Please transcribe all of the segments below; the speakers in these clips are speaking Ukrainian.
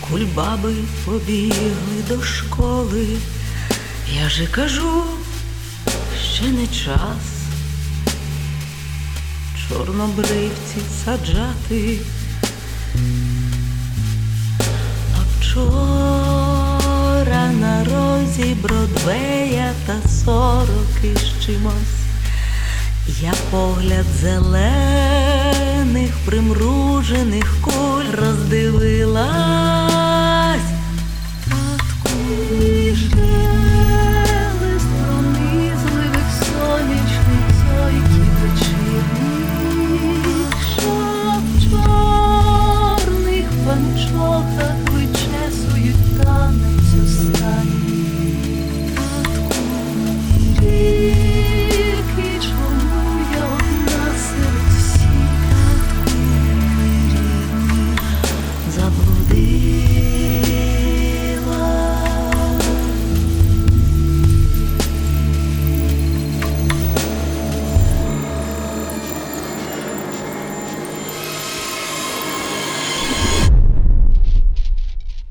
Кульбаби побігли до школи, я же кажу, ще не час чорнобривці саджати. А вчора на розі Бродвея та сороки з чимось. Я погляд зелених примружених куль роздивилась.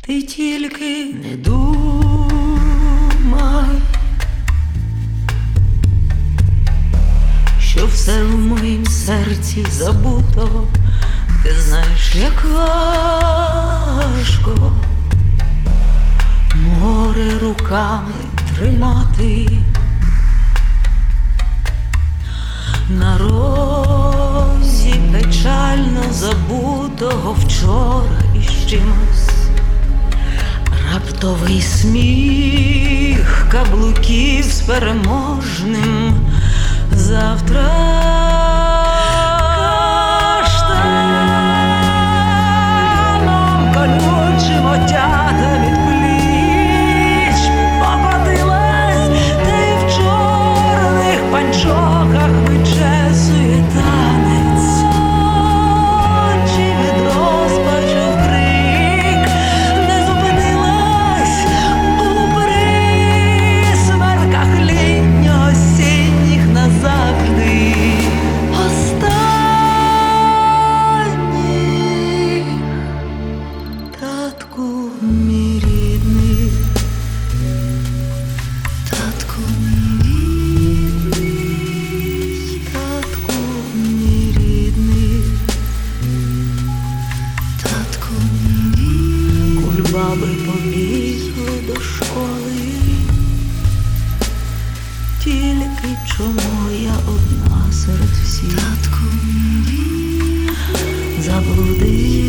Ти тільки не думай, що все в моїм серці забуто, ти знаєш, як важко море руками тримати. На розі печально забутого вчора із чимось. Раптовий сміх каблуків з переможним завтра. Кульбаби побігли до школи, тільки чому я одна серед всіх? Заблудила.